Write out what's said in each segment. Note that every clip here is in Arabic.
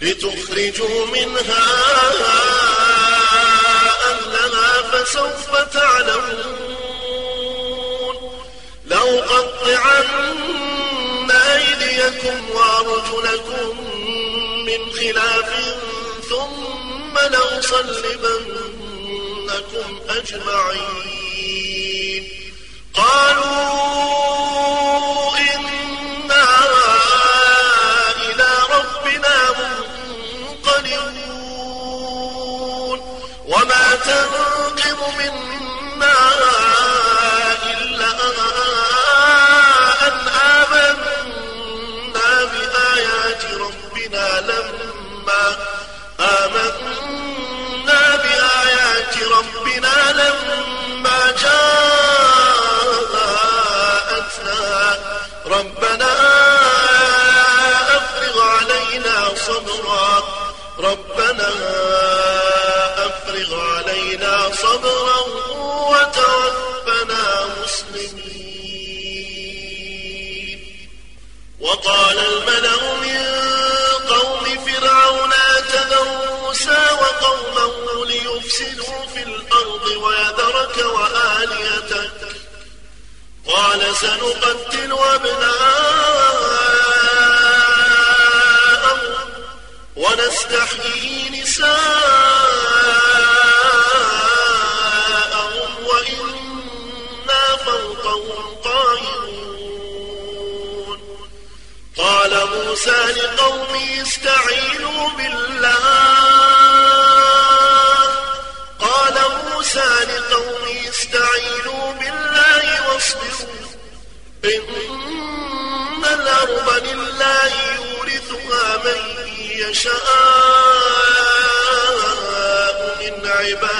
لتخرجوا منها أهلها فسوف تعلمون لو قطعن أيديكم وأرجلكم من خلاف ثم لأصلبنكم أجمعين قالوا تنقم منا إلا أن آمنا بآيات ربنا لما آمنا بآيات ربنا لما جاءتنا ربنا أفرغ علينا صبرا ربنا صبرا وتوفنا مسلمين. وقال الملأ من قوم فرعون أتذر موسى وقومه ليفسدوا في الأرض ويذرك وآليتك قال سنقتل أبناءهم ونستحيي نساءهم. موسى لقومه استعينوا بالله قال موسى لقومه استعينوا بالله واصبروا إن الأرض لله يورثها من يشاء من عباده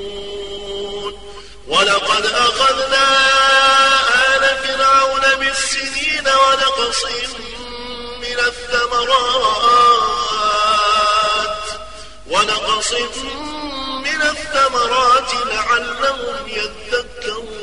ولقد أخذنا آل فرعون بالسنين ونقص من الثمرات. ونقص من الثمرات لعلهم يذكرون.